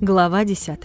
Глава 10.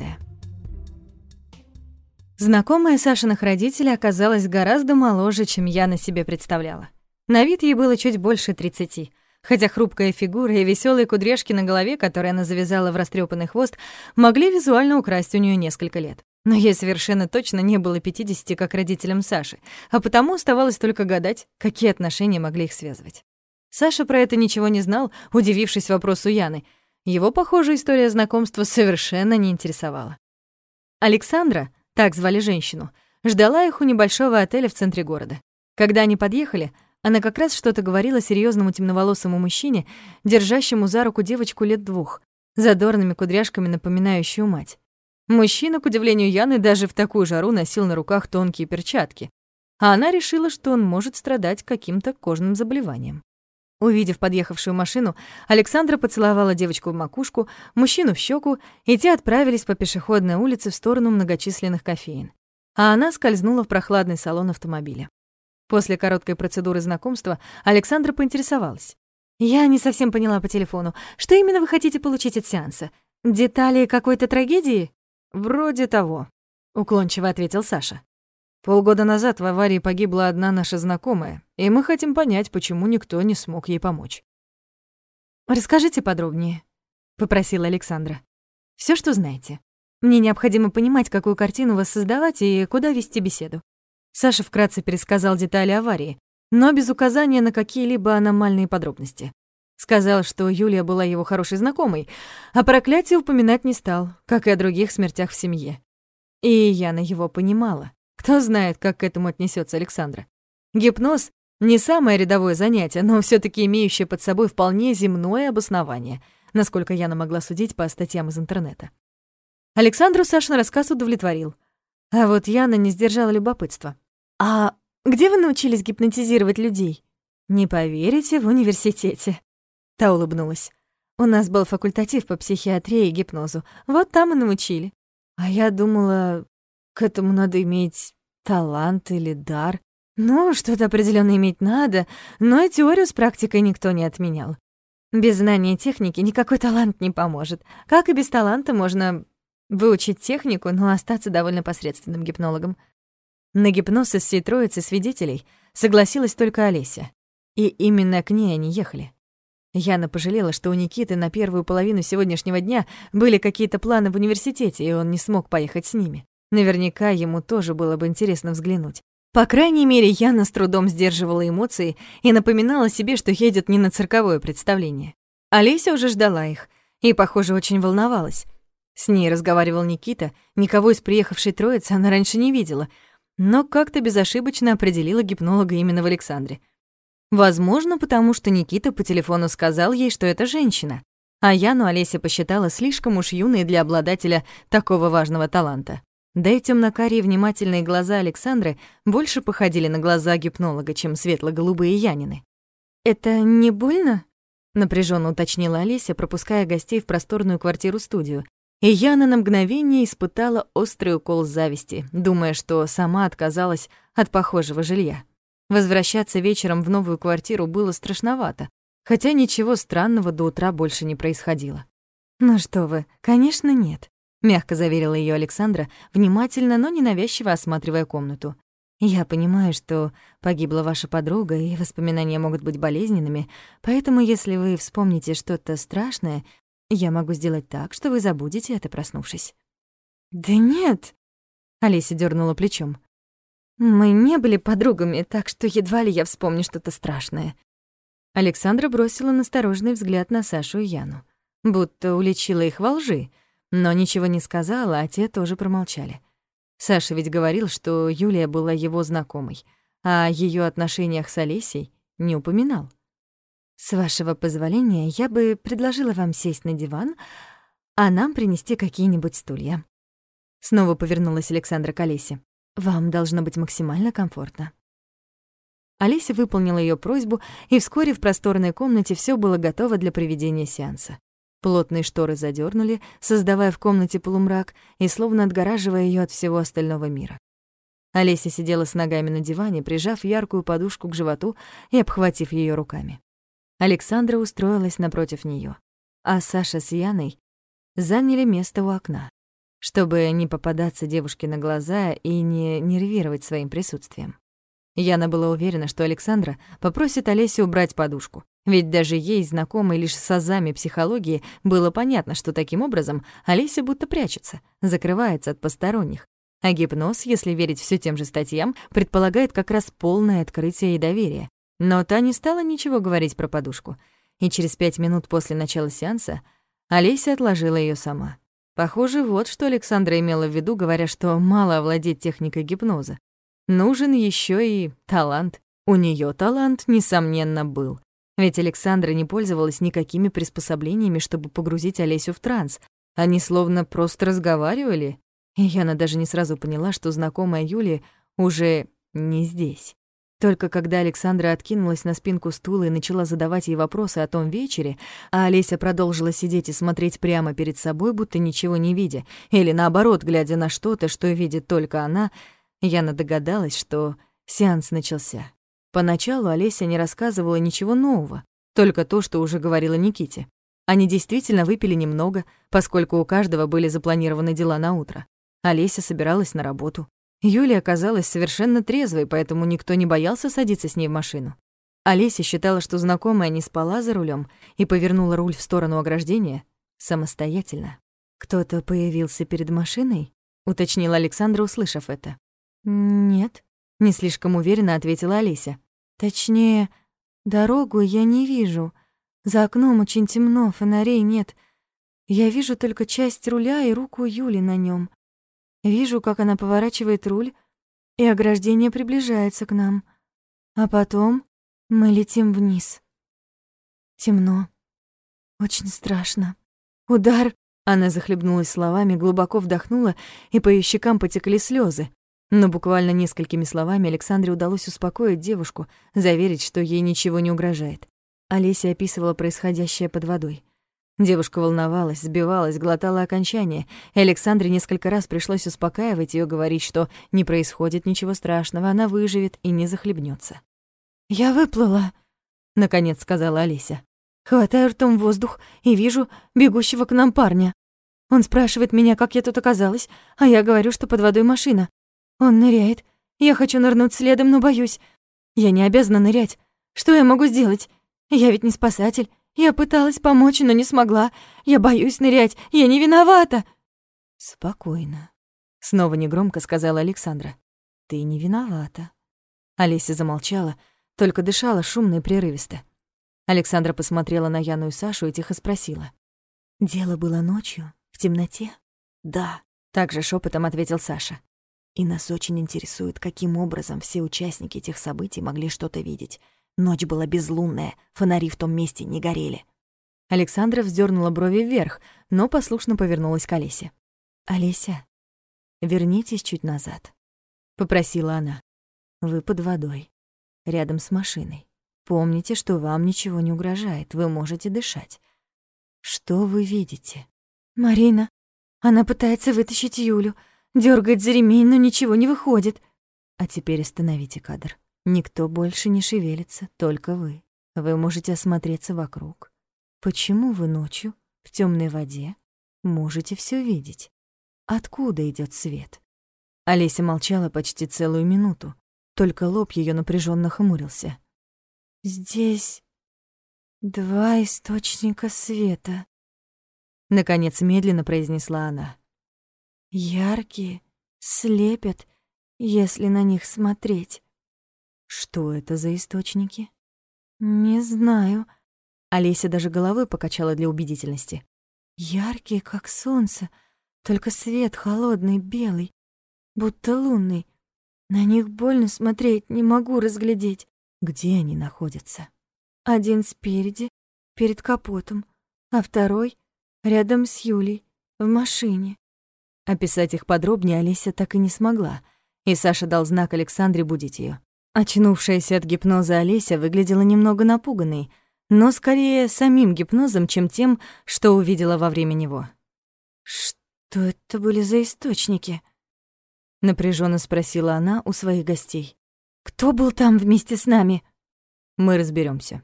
Знакомая Сашиных родителей оказалась гораздо моложе, чем я на себе представляла. На вид ей было чуть больше 30, хотя хрупкая фигура и веселые кудряшки на голове, которые она завязала в растрепанный хвост, могли визуально украсть у нее несколько лет. Но ей совершенно точно не было 50, как родителям Саши, а потому оставалось только гадать, какие отношения могли их связывать. Саша про это ничего не знал, удивившись вопросу Яны — его, похоже, история знакомства совершенно не интересовала. Александра, так звали женщину, ждала их у небольшого отеля в центре города. Когда они подъехали, она как раз что-то говорила серьезному темноволосому мужчине, держащему за руку девочку лет двух, задорными кудряшками, напоминающую мать. Мужчина, к удивлению Яны, даже в такую жару носил на руках тонкие перчатки, а она решила, что он может страдать каким-то кожным заболеванием. Увидев подъехавшую машину, Александра поцеловала девочку в макушку, мужчину в щеку, и те отправились по пешеходной улице в сторону многочисленных кофеин. А она скользнула в прохладный салон автомобиля. После короткой процедуры знакомства Александра поинтересовалась. «Я не совсем поняла по телефону. Что именно вы хотите получить от сеанса? Детали какой-то трагедии?» «Вроде того», — уклончиво ответил Саша. Полгода назад в аварии погибла одна наша знакомая, и мы хотим понять, почему никто не смог ей помочь. «Расскажите подробнее», — попросила Александра. Все, что знаете. Мне необходимо понимать, какую картину воссоздавать и куда вести беседу». Саша вкратце пересказал детали аварии, но без указания на какие-либо аномальные подробности. Сказал, что Юлия была его хорошей знакомой, а проклятие упоминать не стал, как и о других смертях в семье. И Яна его понимала. Кто знает, как к этому отнесется Александра. Гипноз — не самое рядовое занятие, но все таки имеющее под собой вполне земное обоснование, насколько Яна могла судить по статьям из интернета. Александру Сашин рассказ удовлетворил. А вот Яна не сдержала любопытства. «А где вы научились гипнотизировать людей?» «Не поверите, в университете». Та улыбнулась. «У нас был факультатив по психиатрии и гипнозу. Вот там и научили. А я думала, к этому надо иметь талант или дар. Ну, что-то определенно иметь надо, но теорию с практикой никто не отменял. Без знания техники никакой талант не поможет. Как и без таланта можно выучить технику, но остаться довольно посредственным гипнологом. На гипноз из всей троицы свидетелей согласилась только Олеся. И именно к ней они ехали. Яна пожалела, что у Никиты на первую половину сегодняшнего дня были какие-то планы в университете, и он не смог поехать с ними. Наверняка ему тоже было бы интересно взглянуть. По крайней мере, Яна с трудом сдерживала эмоции и напоминала себе, что едет не на цирковое представление. Олеся уже ждала их и, похоже, очень волновалась. С ней разговаривал Никита, никого из приехавшей троицы она раньше не видела, но как-то безошибочно определила гипнолога именно в Александре. Возможно, потому что Никита по телефону сказал ей, что это женщина, а Яну Олеся посчитала слишком уж юной для обладателя такого важного таланта. Да и темно-карие внимательные глаза Александры больше походили на глаза гипнолога, чем светло-голубые Янины. «Это не больно?» — напряженно уточнила Олеся, пропуская гостей в просторную квартиру-студию. И Яна на мгновение испытала острый укол зависти, думая, что сама отказалась от похожего жилья. Возвращаться вечером в новую квартиру было страшновато, хотя ничего странного до утра больше не происходило. «Ну что вы, конечно, нет мягко заверила ее Александра, внимательно, но ненавязчиво осматривая комнату. Я понимаю, что погибла ваша подруга, и воспоминания могут быть болезненными, поэтому если вы вспомните что-то страшное, я могу сделать так, что вы забудете это, проснувшись. Да нет, Олеся дернула плечом. Мы не были подругами, так что едва ли я вспомню что-то страшное. Александра бросила настороженный взгляд на Сашу и Яну, будто уличила их во лжи, но ничего не сказала, а те тоже промолчали. Саша ведь говорил, что Юлия была его знакомой, а о её отношениях с Олесей не упоминал. «С вашего позволения, я бы предложила вам сесть на диван, а нам принести какие-нибудь стулья». Снова повернулась Александра к Олесе. «Вам должно быть максимально комфортно». Олеся выполнила её просьбу, и вскоре в просторной комнате всё было готово для проведения сеанса. Плотные шторы задернули, создавая в комнате полумрак и словно отгораживая ее от всего остального мира. Олеся сидела с ногами на диване, прижав яркую подушку к животу и обхватив ее руками. Александра устроилась напротив нее, а Саша с Яной заняли место у окна, чтобы не попадаться девушке на глаза и не нервировать своим присутствием. Яна была уверена, что Александра попросит Олесю убрать подушку, ведь даже ей, знакомой лишь с азами психологии, было понятно, что таким образом Олеся будто прячется, закрывается от посторонних. А гипноз, если верить все тем же статьям, предполагает как раз полное открытие и доверие. Но та не стала ничего говорить про подушку. И через пять минут после начала сеанса Олеся отложила ее сама. Похоже, вот что Александра имела в виду, говоря, что мало овладеть техникой гипноза. Нужен еще и талант. У нее талант, несомненно, был. Ведь Александра не пользовалась никакими приспособлениями, чтобы погрузить Олесю в транс. Они словно просто разговаривали. И Яна даже не сразу поняла, что знакомая Юлия уже не здесь. Только когда Александра откинулась на спинку стула и начала задавать ей вопросы о том вечере, а Олеся продолжила сидеть и смотреть прямо перед собой, будто ничего не видя, или наоборот, глядя на что-то, что видит только она, Яна догадалась, что сеанс начался. Поначалу Олеся не рассказывала ничего нового, только то, что уже говорила Никите. Они действительно выпили немного, поскольку у каждого были запланированы дела на утро. Олеся собиралась на работу. Юлия оказалась совершенно трезвой, поэтому никто не боялся садиться с ней в машину. Олеся считала, что знакомая не спала за рулем и повернула руль в сторону ограждения самостоятельно. «Кто-то появился перед машиной?» — уточнила Александра, услышав это. «Нет», — не слишком уверенно ответила Олеся. Точнее, дорогу я не вижу. За окном очень темно, фонарей нет. Я вижу только часть руля и руку Юли на нем. Вижу, как она поворачивает руль, и ограждение приближается к нам. А потом мы летим вниз. Темно. Очень страшно. Удар. Она захлебнулась словами, глубоко вдохнула, и по ее щекам потекли слезы. Но буквально несколькими словами Александре удалось успокоить девушку, заверить, что ей ничего не угрожает. Олеся описывала происходящее под водой. Девушка волновалась, сбивалась, глотала окончание, и Александре несколько раз пришлось успокаивать ее, говорить, что не происходит ничего страшного, она выживет и не захлебнется. «Я выплыла», — наконец сказала Олеся. «Хватаю ртом воздух и вижу бегущего к нам парня. Он спрашивает меня, как я тут оказалась, а я говорю, что под водой машина. Он ныряет. Я хочу нырнуть следом, но боюсь. Я не обязана нырять. Что я могу сделать? Я ведь не спасатель. Я пыталась помочь, но не смогла. Я боюсь нырять. Я не виновата. Спокойно. Снова негромко сказала Александра. Ты не виновата. Олеся замолчала, только дышала шумно и прерывисто. Александра посмотрела на Яну и Сашу и тихо спросила. «Дело было ночью, в темноте?» «Да», — также шепотом ответил Саша. И нас очень интересует, каким образом все участники этих событий могли что-то видеть. Ночь была безлунная, фонари в том месте не горели. Александра вздернула брови вверх, но послушно повернулась к Олесе. «Олеся, вернитесь чуть назад», — попросила она. «Вы под водой, рядом с машиной. Помните, что вам ничего не угрожает, вы можете дышать. Что вы видите?» «Марина, она пытается вытащить Юлю», Дёргает за ремень, но ничего не выходит. А теперь остановите кадр. Никто больше не шевелится, только вы. Вы можете осмотреться вокруг. Почему вы ночью в темной воде можете все видеть? Откуда идет свет? Олеся молчала почти целую минуту, только лоб ее напряженно хмурился. Здесь два источника света, наконец медленно произнесла она. Яркие, слепят, если на них смотреть. Что это за источники? Не знаю. Олеся даже головой покачала для убедительности. Яркие, как солнце, только свет холодный, белый, будто лунный. На них больно смотреть, не могу разглядеть. Где они находятся? Один спереди, перед капотом, а второй рядом с Юлей, в машине. Описать их подробнее Олеся так и не смогла, и Саша дал знак Александре будить ее. Очнувшаяся от гипноза Олеся выглядела немного напуганной, но скорее самим гипнозом, чем тем, что увидела во время него. «Что это были за источники?» — напряженно спросила она у своих гостей. «Кто был там вместе с нами?» «Мы разберемся,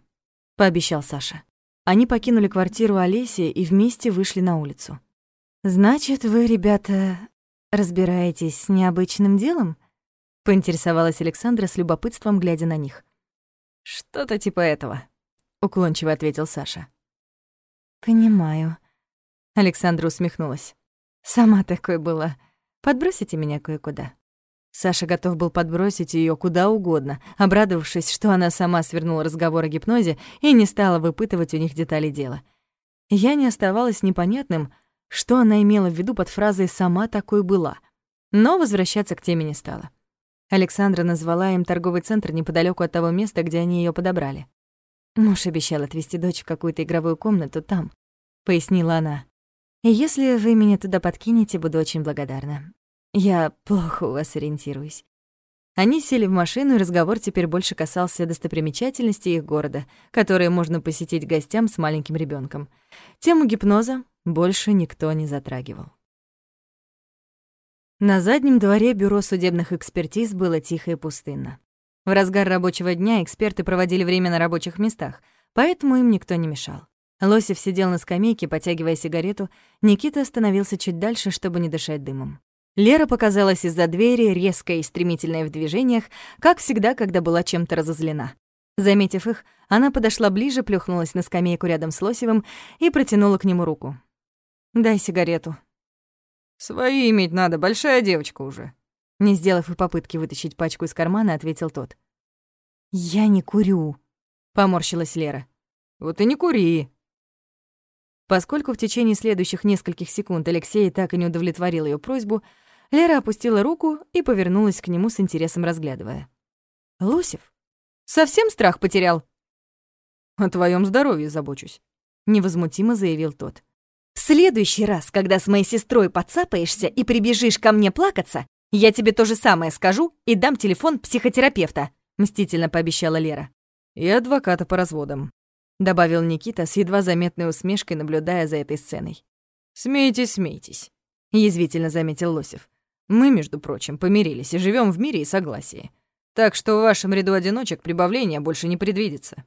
пообещал Саша. Они покинули квартиру Олеси и вместе вышли на улицу. «Значит, вы, ребята, разбираетесь с необычным делом?» — поинтересовалась Александра с любопытством, глядя на них. «Что-то типа этого», — уклончиво ответил Саша. «Понимаю». Александра усмехнулась. «Сама такой была. Подбросите меня кое-куда». Саша готов был подбросить ее куда угодно, обрадовавшись, что она сама свернула разговор о гипнозе и не стала выпытывать у них детали дела. Я не оставалась непонятным, что она имела в виду под фразой «сама такой была», но возвращаться к теме не стала. Александра назвала им торговый центр неподалеку от того места, где они ее подобрали. «Муж обещал отвезти дочь в какую-то игровую комнату там», — пояснила она. «И если вы меня туда подкинете, буду очень благодарна. Я плохо у вас ориентируюсь». Они сели в машину, и разговор теперь больше касался достопримечательностей их города, которые можно посетить гостям с маленьким ребенком. Тему гипноза больше никто не затрагивал. На заднем дворе бюро судебных экспертиз было тихо и пустынно. В разгар рабочего дня эксперты проводили время на рабочих местах, поэтому им никто не мешал. Лосев сидел на скамейке, потягивая сигарету, Никита остановился чуть дальше, чтобы не дышать дымом. Лера показалась из-за двери, резкая и стремительная в движениях, как всегда, когда была чем-то разозлена. Заметив их, она подошла ближе, плюхнулась на скамейку рядом с Лосевым и протянула к нему руку. «Дай сигарету». «Свои иметь надо, большая девочка уже». Не сделав и попытки вытащить пачку из кармана, ответил тот. «Я не курю», — поморщилась Лера. «Вот и не кури». Поскольку в течение следующих нескольких секунд Алексей так и не удовлетворил ее просьбу, Лера опустила руку и повернулась к нему с интересом разглядывая. «Лосев, совсем страх потерял?» «О твоем здоровье забочусь», — невозмутимо заявил тот. «В следующий раз, когда с моей сестрой подцапаешься и прибежишь ко мне плакаться, я тебе то же самое скажу и дам телефон психотерапевта», — мстительно пообещала Лера. «И адвоката по разводам», — добавил Никита с едва заметной усмешкой, наблюдая за этой сценой. «Смейтесь, смейтесь», — язвительно заметил Лосев. «Мы, между прочим, помирились и живем в мире и согласии. Так что в вашем ряду одиночек прибавления больше не предвидится».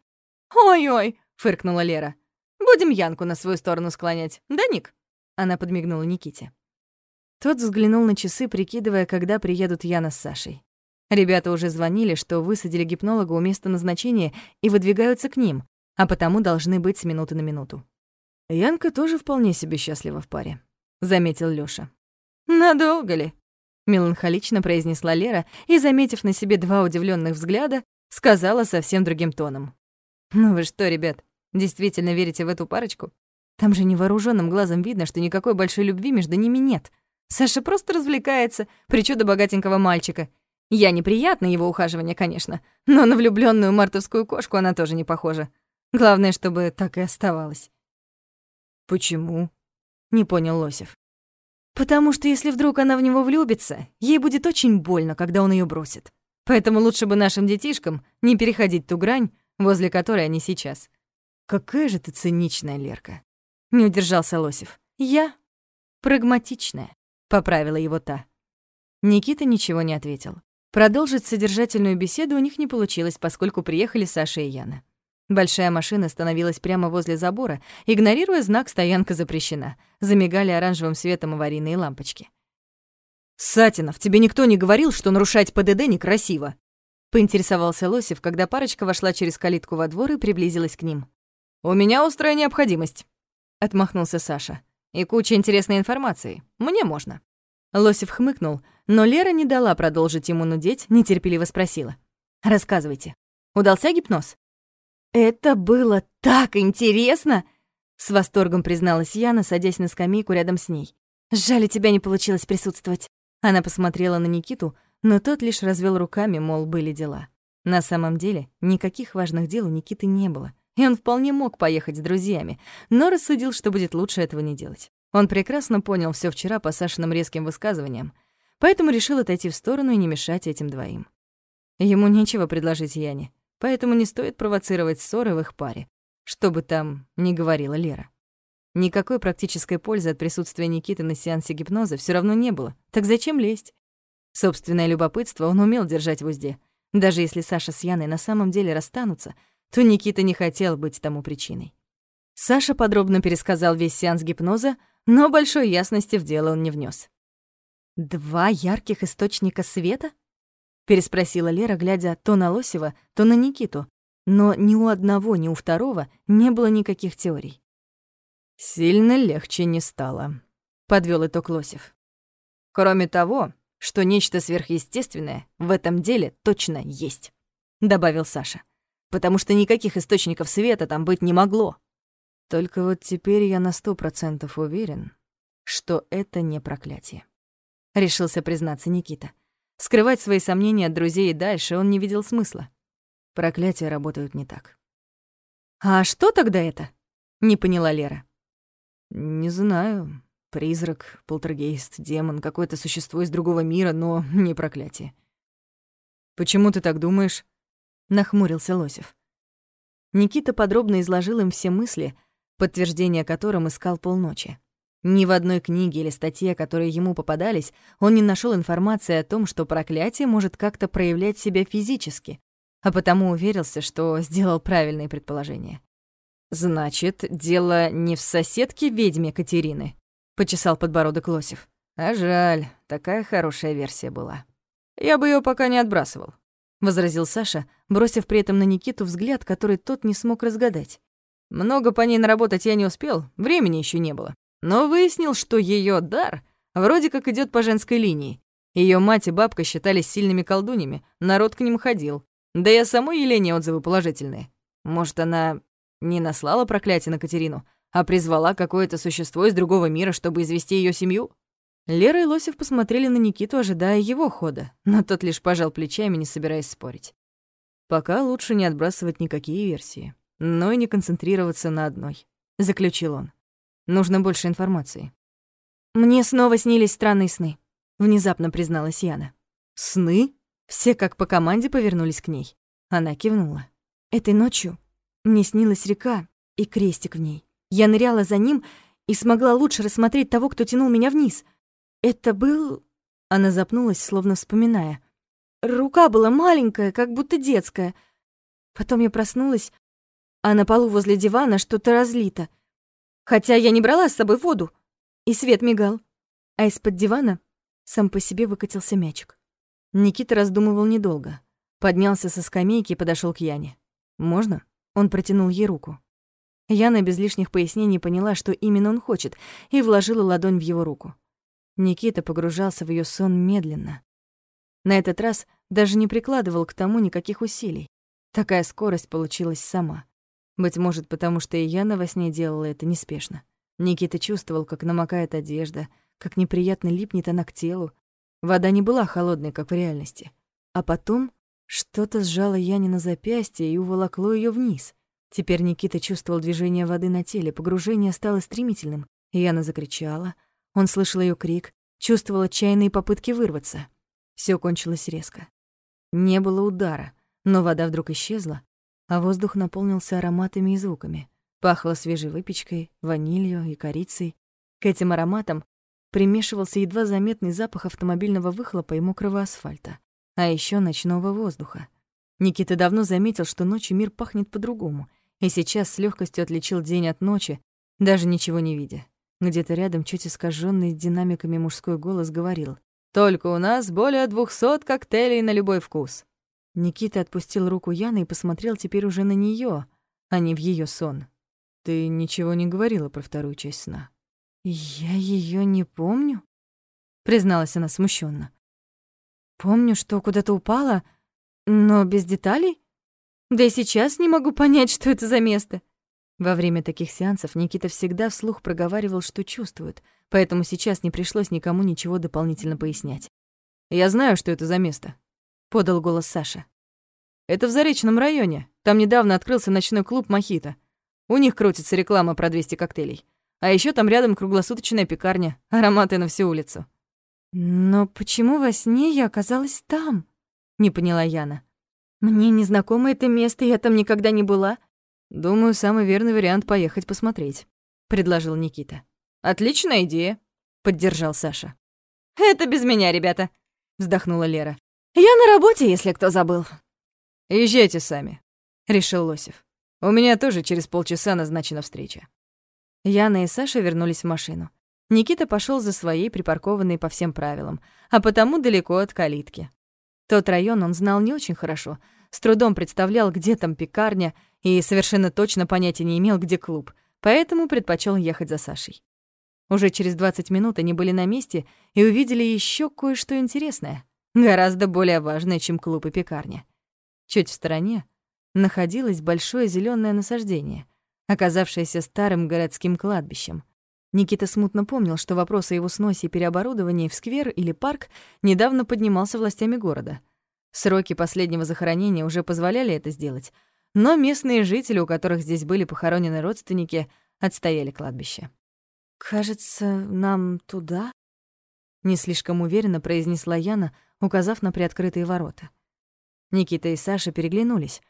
«Ой-ой», — фыркнула Лера. «Будем Янку на свою сторону склонять, да, Ник?» Она подмигнула Никите. Тот взглянул на часы, прикидывая, когда приедут Яна с Сашей. Ребята уже звонили, что высадили гипнолога у места назначения и выдвигаются к ним, а потому должны быть с минуты на минуту. «Янка тоже вполне себе счастлива в паре», — заметил Лёша. «Надолго ли?» — меланхолично произнесла Лера и, заметив на себе два удивленных взгляда, сказала совсем другим тоном. «Ну вы что, ребят, действительно верите в эту парочку? Там же невооруженным глазом видно, что никакой большой любви между ними нет. Саша просто развлекается, причуда богатенького мальчика. Я неприятна его ухаживание, конечно, но на влюбленную мартовскую кошку она тоже не похожа. Главное, чтобы так и оставалось. «Почему?» — не понял Лосев. «Потому что если вдруг она в него влюбится, ей будет очень больно, когда он ее бросит. Поэтому лучше бы нашим детишкам не переходить ту грань, возле которой они сейчас». «Какая же ты циничная, Лерка!» — не удержался Лосев. «Я прагматичная» поправила его та. Никита ничего не ответил. Продолжить содержательную беседу у них не получилось, поскольку приехали Саша и Яна. Большая машина остановилась прямо возле забора, игнорируя знак «Стоянка запрещена». Замигали оранжевым светом аварийные лампочки. «Сатинов, тебе никто не говорил, что нарушать ПДД некрасиво?» Поинтересовался Лосев, когда парочка вошла через калитку во двор и приблизилась к ним. «У меня острая необходимость», — отмахнулся Саша. И куча интересной информации. Мне можно». Лосев хмыкнул, но Лера не дала продолжить ему нудеть, нетерпеливо спросила. «Рассказывайте. Удался гипноз?» «Это было так интересно!» С восторгом призналась Яна, садясь на скамейку рядом с ней. «Жаль, тебя не получилось присутствовать». Она посмотрела на Никиту, но тот лишь развел руками, мол, были дела. На самом деле, никаких важных дел у Никиты не было и он вполне мог поехать с друзьями, но рассудил, что будет лучше этого не делать. Он прекрасно понял все вчера по Сашиным резким высказываниям, поэтому решил отойти в сторону и не мешать этим двоим. Ему нечего предложить Яне, поэтому не стоит провоцировать ссоры в их паре, что бы там ни говорила Лера. Никакой практической пользы от присутствия Никиты на сеансе гипноза все равно не было, так зачем лезть? Собственное любопытство он умел держать в узде. Даже если Саша с Яной на самом деле расстанутся — то Никита не хотел быть тому причиной. Саша подробно пересказал весь сеанс гипноза, но большой ясности в дело он не внес. «Два ярких источника света?» — переспросила Лера, глядя то на Лосева, то на Никиту. Но ни у одного, ни у второго не было никаких теорий. «Сильно легче не стало», — подвёл итог Лосев. «Кроме того, что нечто сверхъестественное в этом деле точно есть», — добавил Саша. «Потому что никаких источников света там быть не могло». Только вот теперь я на сто процентов уверен, что это не проклятие. Решился признаться Никита. Скрывать свои сомнения от друзей и дальше он не видел смысла. Проклятия работают не так. «А что тогда это?» — не поняла Лера. «Не знаю. Призрак, полтергейст, демон, какое-то существо из другого мира, но не проклятие». «Почему ты так думаешь?» — нахмурился Лосев. Никита подробно изложил им все мысли, подтверждение которым искал полночи. Ни в одной книге или статье, которые ему попадались, он не нашел информации о том, что проклятие может как-то проявлять себя физически, а потому уверился, что сделал правильные предположения. «Значит, дело не в соседке ведьме Катерины», — почесал подбородок Лосев. «А жаль, такая хорошая версия была. Я бы ее пока не отбрасывал», — возразил Саша, бросив при этом на Никиту взгляд, который тот не смог разгадать. «Много по ней наработать я не успел, времени еще не было но выяснил, что ее дар вроде как идет по женской линии. Ее мать и бабка считались сильными колдунями, народ к ним ходил. Да о самой Елене отзывы положительные. Может, она не наслала проклятие на Катерину, а призвала какое-то существо из другого мира, чтобы извести ее семью? Лера и Лосев посмотрели на Никиту, ожидая его хода, но тот лишь пожал плечами, не собираясь спорить. Пока лучше не отбрасывать никакие версии, но и не концентрироваться на одной, заключил он. Нужно больше информации. Мне снова снились странные сны, внезапно призналась Яна. Сны? Все как по команде повернулись к ней. Она кивнула. Этой ночью мне снилась река и крестик в ней. Я ныряла за ним и смогла лучше рассмотреть того, кто тянул меня вниз. Это был... Она запнулась, словно вспоминая. Рука была маленькая, как будто детская. Потом я проснулась, а на полу возле дивана что-то разлито — Хотя я не брала с собой воду. И свет мигал. А из-под дивана сам по себе выкатился мячик. Никита раздумывал недолго. Поднялся со скамейки и подошел к Яне. «Можно?» Он протянул ей руку. Яна без лишних пояснений поняла, что именно он хочет, и вложила ладонь в его руку. Никита погружался в ее сон медленно. На этот раз даже не прикладывал к тому никаких усилий. Такая скорость получилась сама. Быть может, потому что и Яна во сне делала это неспешно. Никита чувствовал, как намокает одежда, как неприятно липнет она к телу. Вода не была холодной, как в реальности. А потом что-то сжало Яне на запястье и уволокло ее вниз. Теперь Никита чувствовал движение воды на теле, погружение стало стремительным. Яна закричала. Он слышал ее крик, чувствовал отчаянные попытки вырваться. Все кончилось резко. Не было удара, но вода вдруг исчезла, а воздух наполнился ароматами и звуками. Пахло свежей выпечкой, ванилью и корицей. К этим ароматам примешивался едва заметный запах автомобильного выхлопа и мокрого асфальта, а еще ночного воздуха. Никита давно заметил, что ночью мир пахнет по-другому, и сейчас с легкостью отличил день от ночи, даже ничего не видя. Где-то рядом чуть искаженный динамиками мужской голос говорил «Только у нас более двухсот коктейлей на любой вкус». Никита отпустил руку Яны и посмотрел теперь уже на нее, а не в ее сон. «Ты ничего не говорила про вторую часть сна?» «Я ее не помню», — призналась она смущенно. «Помню, что куда-то упала, но без деталей. Да и сейчас не могу понять, что это за место». Во время таких сеансов Никита всегда вслух проговаривал, что чувствует, поэтому сейчас не пришлось никому ничего дополнительно пояснять. «Я знаю, что это за место», подал голос Саша. Это в Заречном районе. Там недавно открылся ночной клуб Мохито. У них крутится реклама про 200 коктейлей. А еще там рядом круглосуточная пекарня, ароматы на всю улицу. Но почему во сне я оказалась там? Не поняла Яна. Мне незнакомо это место, я там никогда не была. Думаю, самый верный вариант поехать посмотреть, предложил Никита. Отличная идея, поддержал Саша. Это без меня, ребята, вздохнула Лера. «Я на работе, если кто забыл». «Езжайте сами», — решил Лосев. «У меня тоже через полчаса назначена встреча». Яна и Саша вернулись в машину. Никита пошел за своей, припаркованной по всем правилам, а потому далеко от калитки. Тот район он знал не очень хорошо, с трудом представлял, где там пекарня, и совершенно точно понятия не имел, где клуб, поэтому предпочел ехать за Сашей. Уже через 20 минут они были на месте и увидели еще кое-что интересное, гораздо более важное, чем клуб и пекарня. Чуть в стороне находилось большое зеленое насаждение, оказавшееся старым городским кладбищем. Никита смутно помнил, что вопрос о его сносе и переоборудовании в сквер или парк недавно поднимался властями города. Сроки последнего захоронения уже позволяли это сделать, но местные жители, у которых здесь были похоронены родственники, отстояли кладбище. «Кажется, нам туда?» Не слишком уверенно произнесла Яна, указав на приоткрытые ворота. Никита и Саша переглянулись.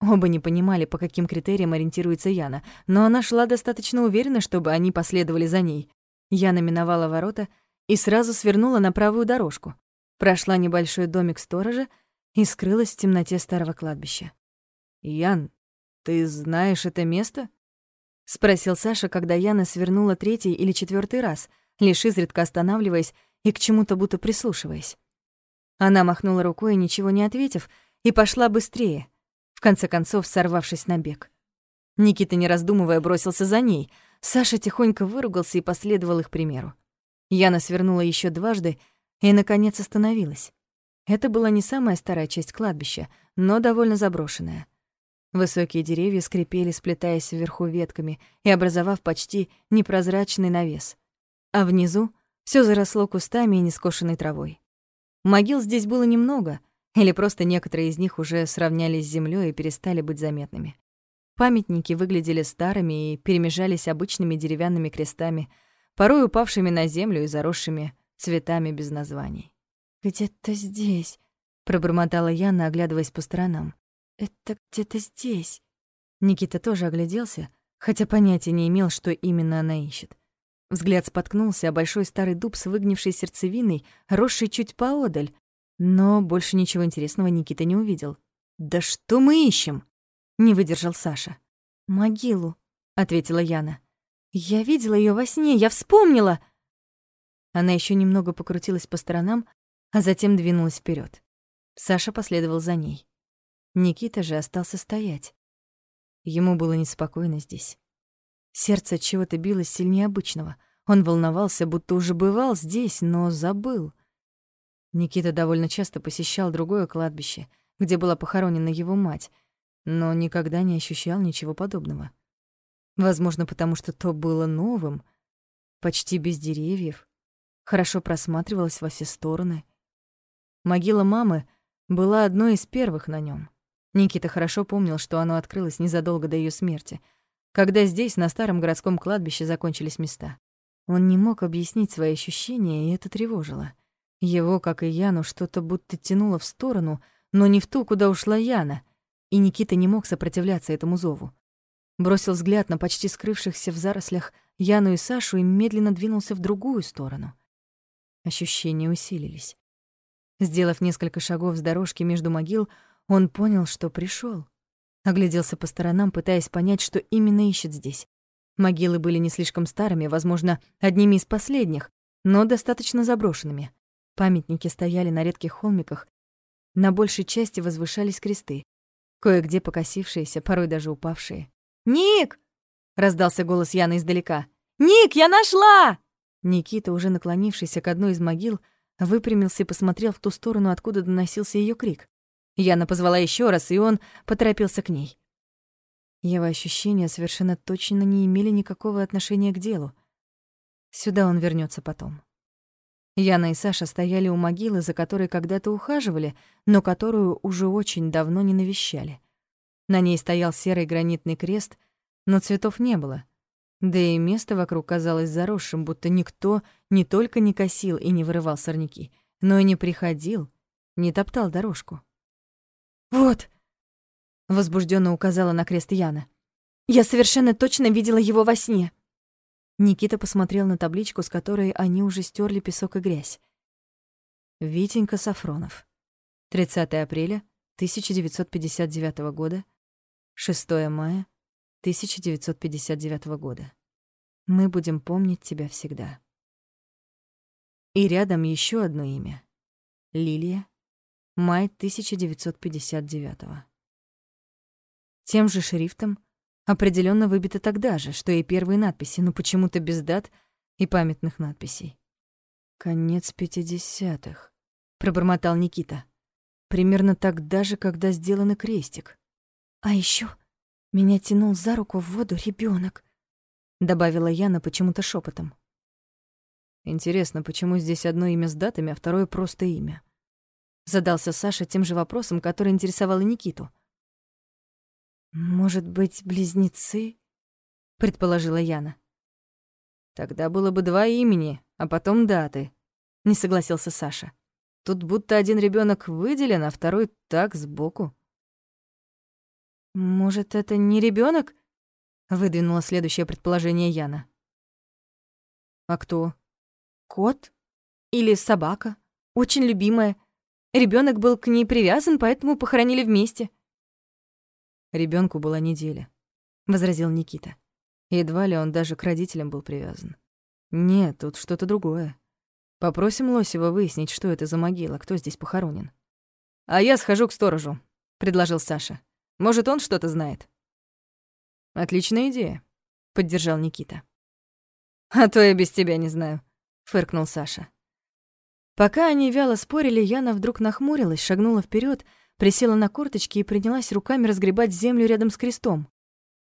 Оба не понимали, по каким критериям ориентируется Яна, но она шла достаточно уверенно, чтобы они последовали за ней. Яна миновала ворота и сразу свернула на правую дорожку, прошла небольшой домик сторожа и скрылась в темноте старого кладбища. «Ян, ты знаешь это место?» — спросил Саша, когда Яна свернула третий или четвертый раз, лишь изредка останавливаясь и к чему-то будто прислушиваясь. Она махнула рукой, ничего не ответив, и пошла быстрее — в конце концов сорвавшись на бег. Никита, не раздумывая, бросился за ней. Саша тихонько выругался и последовал их примеру. Яна свернула еще дважды и, наконец, остановилась. Это была не самая старая часть кладбища, но довольно заброшенная. Высокие деревья скрипели, сплетаясь вверху ветками и образовав почти непрозрачный навес. А внизу все заросло кустами и нескошенной травой. Могил здесь было немного — или просто некоторые из них уже сравнялись с землей и перестали быть заметными. Памятники выглядели старыми и перемежались обычными деревянными крестами, порой упавшими на землю и заросшими цветами без названий. «Где-то здесь», — пробормотала Яна, оглядываясь по сторонам. «Это где-то здесь». Никита тоже огляделся, хотя понятия не имел, что именно она ищет. Взгляд споткнулся о большой старый дуб с выгнившей сердцевиной, росший чуть поодаль, но больше ничего интересного Никита не увидел. «Да что мы ищем?» — не выдержал Саша. «Могилу», — ответила Яна. «Я видела ее во сне, я вспомнила!» Она еще немного покрутилась по сторонам, а затем двинулась вперед. Саша последовал за ней. Никита же остался стоять. Ему было неспокойно здесь. Сердце от чего-то билось сильнее обычного. Он волновался, будто уже бывал здесь, но забыл — Никита довольно часто посещал другое кладбище, где была похоронена его мать, но никогда не ощущал ничего подобного. Возможно, потому что то было новым, почти без деревьев, хорошо просматривалось во все стороны. Могила мамы была одной из первых на нем. Никита хорошо помнил, что оно открылось незадолго до ее смерти, когда здесь, на старом городском кладбище, закончились места. Он не мог объяснить свои ощущения, и это тревожило — его, как и Яну, что-то будто тянуло в сторону, но не в ту, куда ушла Яна, и Никита не мог сопротивляться этому зову. Бросил взгляд на почти скрывшихся в зарослях Яну и Сашу и медленно двинулся в другую сторону. Ощущения усилились. Сделав несколько шагов с дорожки между могил, он понял, что пришел. Огляделся по сторонам, пытаясь понять, что именно ищет здесь. Могилы были не слишком старыми, возможно, одними из последних, но достаточно заброшенными. Памятники стояли на редких холмиках, на большей части возвышались кресты, кое-где покосившиеся, порой даже упавшие. «Ник!» — раздался голос Яны издалека. «Ник, я нашла!» Никита, уже наклонившийся к одной из могил, выпрямился и посмотрел в ту сторону, откуда доносился ее крик. Яна позвала еще раз, и он поторопился к ней. Его ощущения совершенно точно не имели никакого отношения к делу. Сюда он вернется потом. Яна и Саша стояли у могилы, за которой когда-то ухаживали, но которую уже очень давно не навещали. На ней стоял серый гранитный крест, но цветов не было. Да и место вокруг казалось заросшим, будто никто не только не косил и не вырывал сорняки, но и не приходил, не топтал дорожку. «Вот!» — возбужденно указала на крест Яна. «Я совершенно точно видела его во сне!» Никита посмотрел на табличку, с которой они уже стерли песок и грязь. Витенька Сафронов. 30 апреля 1959 года, 6 мая 1959 года. Мы будем помнить тебя всегда. И рядом еще одно имя. Лилия. Май 1959 -го. Тем же шрифтом определенно выбито тогда же, что и первые надписи, но почему-то без дат и памятных надписей. «Конец пятидесятых», — пробормотал Никита. «Примерно тогда же, когда сделан крестик». «А еще меня тянул за руку в воду ребенок, добавила Яна почему-то шепотом. Интересно, почему здесь одно имя с датами, а второе просто имя? Задался Саша тем же вопросом, который интересовал и Никиту. Может быть, близнецы? предположила Яна. Тогда было бы два имени, а потом даты, не согласился Саша. Тут будто один ребенок выделен, а второй так сбоку. Может, это не ребенок? выдвинула следующее предположение Яна. А кто? Кот или собака, очень любимая. Ребенок был к ней привязан, поэтому похоронили вместе. Ребенку была неделя, возразил Никита. Едва ли он даже к родителям был привязан. Нет, тут что-то другое. Попросим Лосева выяснить, что это за могила, кто здесь похоронен. А я схожу к сторожу, предложил Саша. Может, он что-то знает. Отличная идея, поддержал Никита. А то я без тебя не знаю, фыркнул Саша. Пока они вяло спорили, Яна вдруг нахмурилась, шагнула вперед, присела на корточки и принялась руками разгребать землю рядом с крестом.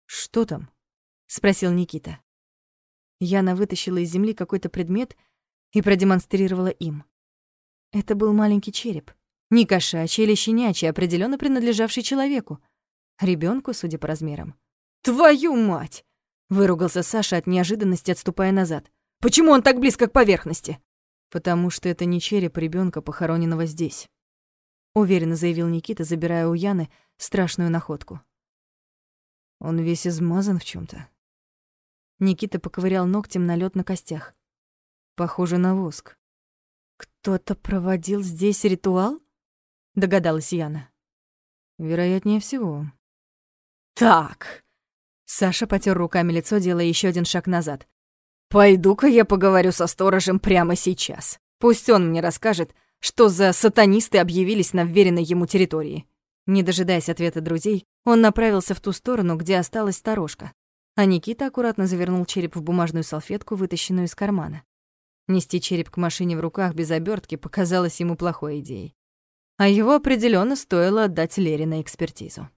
«Что там?» — спросил Никита. Яна вытащила из земли какой-то предмет и продемонстрировала им. Это был маленький череп. Не кошачий или щенячий, определенно принадлежавший человеку. ребенку, судя по размерам. «Твою мать!» — выругался Саша от неожиданности, отступая назад. Почему он так близко к поверхности? Потому что это не череп ребенка, похороненного здесь. Уверенно заявил Никита, забирая у Яны страшную находку. Он весь измазан в чем то Никита поковырял ногтем налет на костях. Похоже на воск. «Кто-то проводил здесь ритуал?» — догадалась Яна. «Вероятнее всего». «Так!» Саша потер руками лицо, делая еще один шаг назад. Пойду-ка я поговорю со сторожем прямо сейчас. Пусть он мне расскажет, что за сатанисты объявились на вверенной ему территории. Не дожидаясь ответа друзей, он направился в ту сторону, где осталась сторожка. А Никита аккуратно завернул череп в бумажную салфетку, вытащенную из кармана. Нести череп к машине в руках без обертки показалось ему плохой идеей. А его определенно стоило отдать Лере на экспертизу.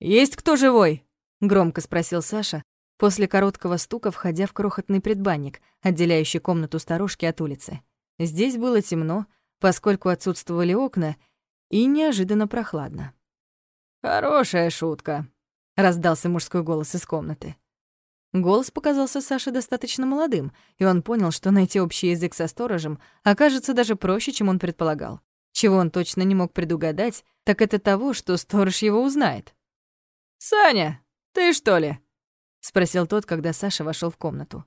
«Есть кто живой?» — громко спросил Саша, после короткого стука входя в крохотный предбанник, отделяющий комнату сторожки от улицы. Здесь было темно, поскольку отсутствовали окна, и неожиданно прохладно. «Хорошая шутка», — раздался мужской голос из комнаты. Голос показался Саше достаточно молодым, и он понял, что найти общий язык со сторожем окажется даже проще, чем он предполагал. Чего он точно не мог предугадать, так это того, что сторож его узнает. «Саня, ты что ли?» спросил тот, когда Саша вошел в комнату.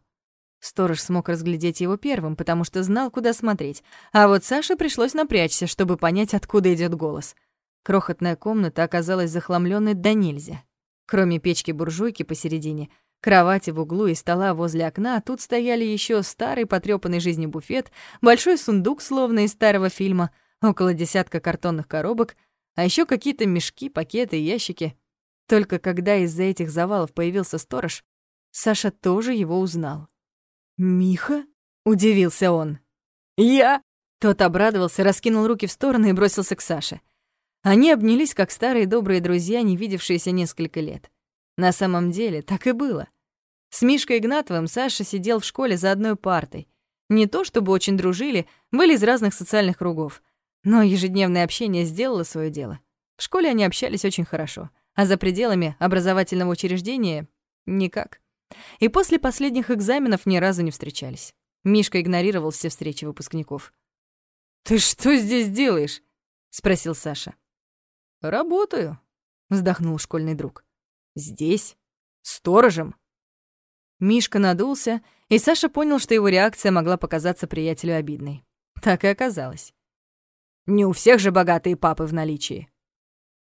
Сторож смог разглядеть его первым, потому что знал, куда смотреть, а вот Саше пришлось напрячься, чтобы понять, откуда идет голос. Крохотная комната оказалась захламленной до нельзя. Кроме печки-буржуйки посередине, кровати в углу и стола возле окна, тут стояли еще старый потрёпанный жизнью буфет, большой сундук, словно из старого фильма, около десятка картонных коробок, а еще какие-то мешки, пакеты и ящики. Только когда из-за этих завалов появился сторож, Саша тоже его узнал. «Миха?» — удивился он. «Я?» Тот обрадовался, раскинул руки в стороны и бросился к Саше. Они обнялись, как старые добрые друзья, не видевшиеся несколько лет. На самом деле так и было. С Мишкой Игнатовым Саша сидел в школе за одной партой. Не то чтобы очень дружили, были из разных социальных кругов. Но ежедневное общение сделало свое дело. В школе они общались очень хорошо а за пределами образовательного учреждения — никак. И после последних экзаменов ни разу не встречались. Мишка игнорировал все встречи выпускников. «Ты что здесь делаешь?» — спросил Саша. «Работаю», — вздохнул школьный друг. «Здесь? Сторожем?» Мишка надулся, и Саша понял, что его реакция могла показаться приятелю обидной. Так и оказалось. «Не у всех же богатые папы в наличии».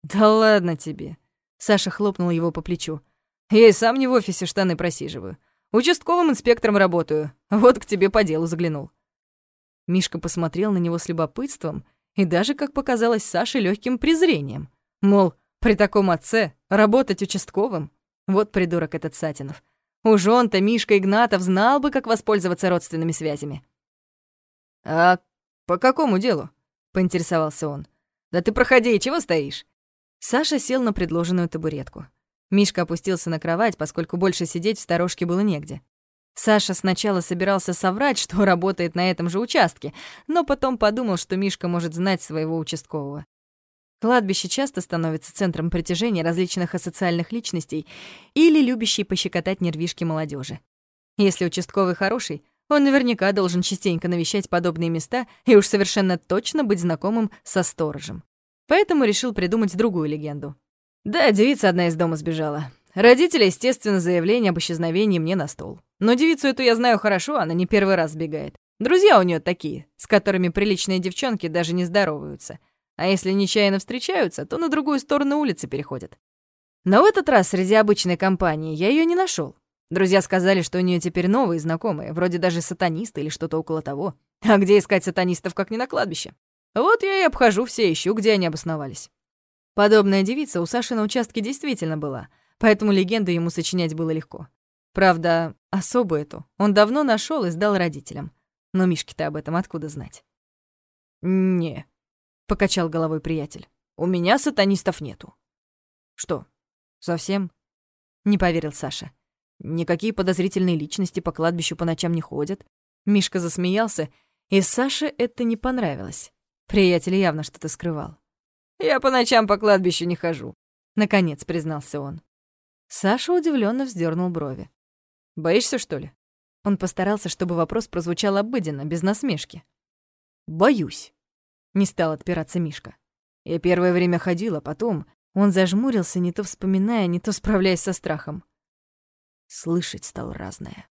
«Да ладно тебе», Саша хлопнул его по плечу. «Я и сам не в офисе штаны просиживаю. Участковым инспектором работаю. Вот к тебе по делу заглянул». Мишка посмотрел на него с любопытством и даже, как показалось Саше, легким презрением. Мол, при таком отце работать участковым? Вот придурок этот Сатинов. Уж он-то, Мишка Игнатов, знал бы, как воспользоваться родственными связями. «А по какому делу?» — поинтересовался он. «Да ты проходи, чего стоишь?» Саша сел на предложенную табуретку. Мишка опустился на кровать, поскольку больше сидеть в сторожке было негде. Саша сначала собирался соврать, что работает на этом же участке, но потом подумал, что Мишка может знать своего участкового. Кладбище часто становится центром притяжения различных асоциальных личностей или любящей пощекотать нервишки молодежи. Если участковый хороший, он наверняка должен частенько навещать подобные места и уж совершенно точно быть знакомым со сторожем. Поэтому решил придумать другую легенду. Да, девица одна из дома сбежала. Родители, естественно, заявление об исчезновении мне на стол. Но девицу эту я знаю хорошо, она не первый раз сбегает. Друзья у нее такие, с которыми приличные девчонки даже не здороваются. А если нечаянно встречаются, то на другую сторону улицы переходят. Но в этот раз среди обычной компании я ее не нашел. Друзья сказали, что у нее теперь новые знакомые, вроде даже сатанисты или что-то около того. А где искать сатанистов, как не на кладбище? Вот я и обхожу все, ищу, где они обосновались. Подобная девица у Саши на участке действительно была, поэтому легенду ему сочинять было легко. Правда, особу эту он давно нашел и сдал родителям. Но Мишке-то об этом откуда знать? «Не», — покачал головой приятель, — «у меня сатанистов нету». «Что, совсем?» — не поверил Саша. «Никакие подозрительные личности по кладбищу по ночам не ходят». Мишка засмеялся, и Саше это не понравилось. Приятель явно что-то скрывал. «Я по ночам по кладбищу не хожу», — наконец признался он. Саша удивленно вздернул брови. «Боишься, что ли?» Он постарался, чтобы вопрос прозвучал обыденно, без насмешки. «Боюсь», — не стал отпираться Мишка. «Я первое время ходил, а потом...» Он зажмурился, не то вспоминая, не то справляясь со страхом. Слышать стал разное.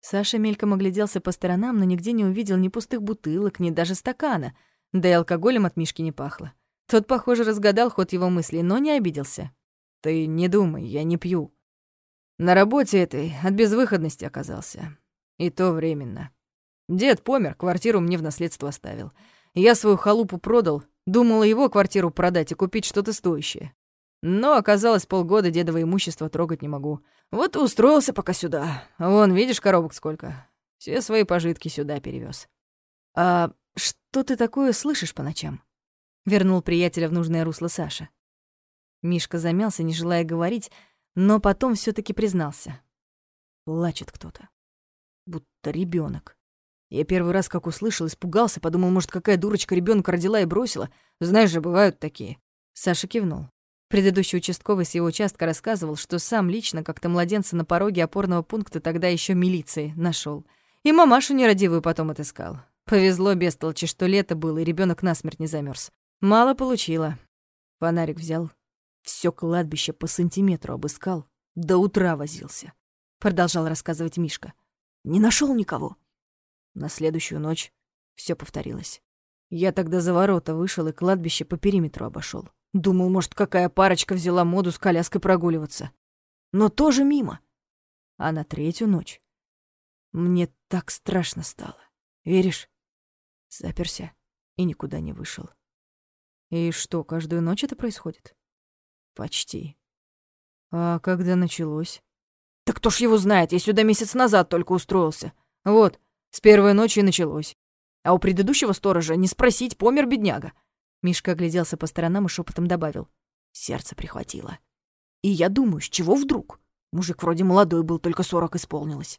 Саша мельком огляделся по сторонам, но нигде не увидел ни пустых бутылок, ни даже стакана — да и алкоголем от Мишки не пахло. Тот, похоже, разгадал ход его мыслей, но не обиделся. «Ты не думай, я не пью. На работе этой от безвыходности оказался. И то временно. Дед помер, квартиру мне в наследство оставил. Я свою халупу продал, думала его квартиру продать и купить что-то стоящее. Но оказалось, полгода дедово имущество трогать не могу. Вот и устроился пока сюда. Вон, видишь, коробок сколько. Все свои пожитки сюда перевез. А «Что ты такое слышишь по ночам?» — вернул приятеля в нужное русло Саша. Мишка замялся, не желая говорить, но потом все таки признался. Плачет кто-то. Будто ребенок. Я первый раз, как услышал, испугался, подумал, может, какая дурочка ребенка родила и бросила. Знаешь же, бывают такие. Саша кивнул. Предыдущий участковый с его участка рассказывал, что сам лично как-то младенца на пороге опорного пункта тогда еще милиции нашел, И мамашу нерадивую потом отыскал. Повезло бестолочи, что лето было, и ребенок насмерть не замерз. Мало получила. Фонарик взял. Все кладбище по сантиметру обыскал. До утра возился. Продолжал рассказывать Мишка. Не нашел никого. На следующую ночь все повторилось. Я тогда за ворота вышел и кладбище по периметру обошел. Думал, может, какая парочка взяла моду с коляской прогуливаться. Но тоже мимо. А на третью ночь мне так страшно стало. Веришь? Заперся и никуда не вышел. И что, каждую ночь это происходит? Почти. А когда началось? Так кто ж его знает, я сюда месяц назад только устроился. Вот, с первой ночи и началось. А у предыдущего сторожа не спросить, помер бедняга. Мишка огляделся по сторонам и шепотом добавил. Сердце прихватило. И я думаю, с чего вдруг? Мужик вроде молодой был, только сорок исполнилось.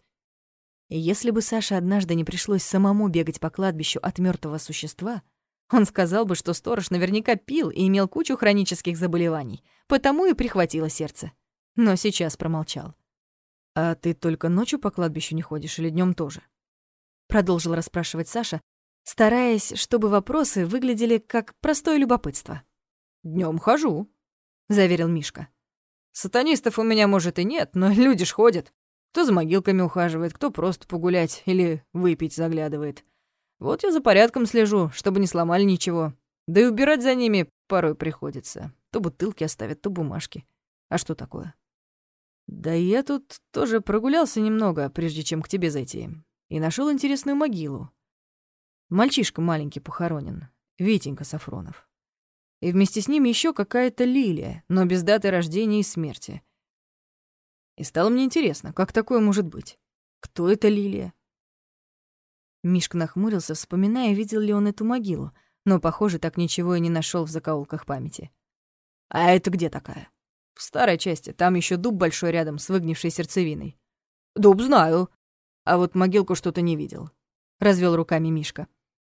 И если бы Саше однажды не пришлось самому бегать по кладбищу от мертвого существа, он сказал бы, что сторож наверняка пил и имел кучу хронических заболеваний, потому и прихватило сердце. Но сейчас промолчал. «А ты только ночью по кладбищу не ходишь или днем тоже?» Продолжил расспрашивать Саша, стараясь, чтобы вопросы выглядели как простое любопытство. Днем хожу», — заверил Мишка. «Сатанистов у меня, может, и нет, но люди ж ходят. Кто за могилками ухаживает, кто просто погулять или выпить заглядывает. Вот я за порядком слежу, чтобы не сломали ничего. Да и убирать за ними порой приходится. То бутылки оставят, то бумажки. А что такое? Да я тут тоже прогулялся немного, прежде чем к тебе зайти. И нашел интересную могилу. Мальчишка маленький похоронен, Витенька Сафронов. И вместе с ним еще какая-то Лилия, но без даты рождения и смерти. И стало мне интересно, как такое может быть? Кто это Лилия? Мишка нахмурился, вспоминая, видел ли он эту могилу, но, похоже, так ничего и не нашел в закоулках памяти. «А это где такая?» «В старой части. Там еще дуб большой рядом с выгнившей сердцевиной». «Дуб знаю. А вот могилку что-то не видел», — развел руками Мишка.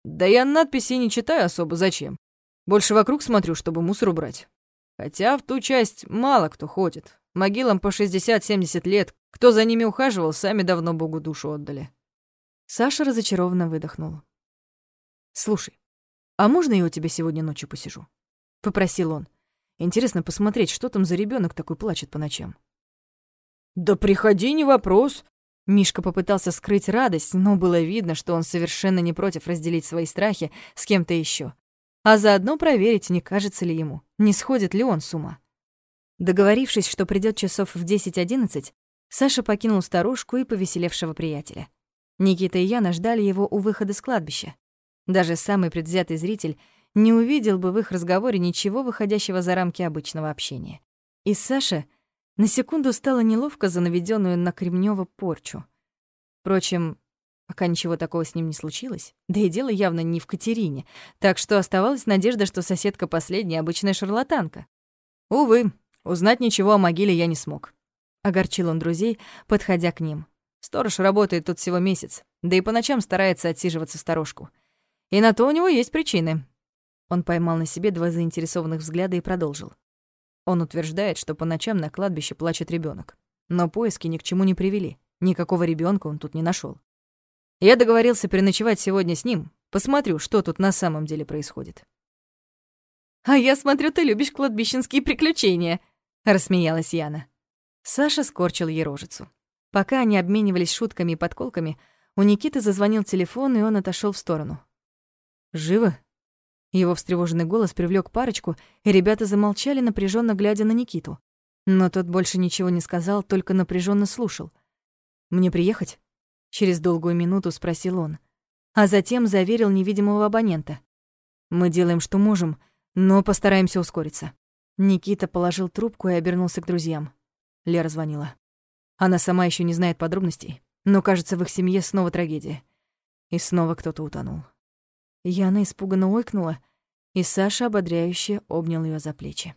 «Да я надписи не читаю особо. Зачем? Больше вокруг смотрю, чтобы мусор убрать. Хотя в ту часть мало кто ходит. Могилам по 60-70 лет. Кто за ними ухаживал, сами давно Богу душу отдали». Саша разочарованно выдохнул. «Слушай, «А можно я у тебя сегодня ночью посижу?» — попросил он. «Интересно посмотреть, что там за ребенок такой плачет по ночам». «Да приходи, не вопрос!» Мишка попытался скрыть радость, но было видно, что он совершенно не против разделить свои страхи с кем-то еще, а заодно проверить, не кажется ли ему, не сходит ли он с ума. Договорившись, что придет часов в 10-11, Саша покинул старушку и повеселевшего приятеля. Никита и Яна ждали его у выхода с кладбища. Даже самый предвзятый зритель не увидел бы в их разговоре ничего выходящего за рамки обычного общения. И Саша на секунду стало неловко за наведенную на Кремнёва порчу. Впрочем, пока ничего такого с ним не случилось, да и дело явно не в Катерине, так что оставалась надежда, что соседка последняя обычная шарлатанка. Увы, узнать ничего о могиле я не смог. Огорчил он друзей, подходя к ним. Сторож работает тут всего месяц, да и по ночам старается отсиживаться сторожку. И на то у него есть причины. Он поймал на себе два заинтересованных взгляда и продолжил. Он утверждает, что по ночам на кладбище плачет ребенок, Но поиски ни к чему не привели. Никакого ребенка он тут не нашел. Я договорился переночевать сегодня с ним. Посмотрю, что тут на самом деле происходит. «А я смотрю, ты любишь кладбищенские приключения», — рассмеялась Яна. Саша скорчил ей рожицу. Пока они обменивались шутками и подколками, у Никиты зазвонил телефон, и он отошел в сторону. Живы?» Его встревоженный голос привлёк парочку, и ребята замолчали, напряженно глядя на Никиту. Но тот больше ничего не сказал, только напряженно слушал. «Мне приехать?» Через долгую минуту спросил он. А затем заверил невидимого абонента. «Мы делаем, что можем, но постараемся ускориться». Никита положил трубку и обернулся к друзьям. Лера звонила. Она сама еще не знает подробностей, но, кажется, в их семье снова трагедия. И снова кто-то утонул. Яна испуганно ойкнула, и Саша ободряюще обнял ее за плечи.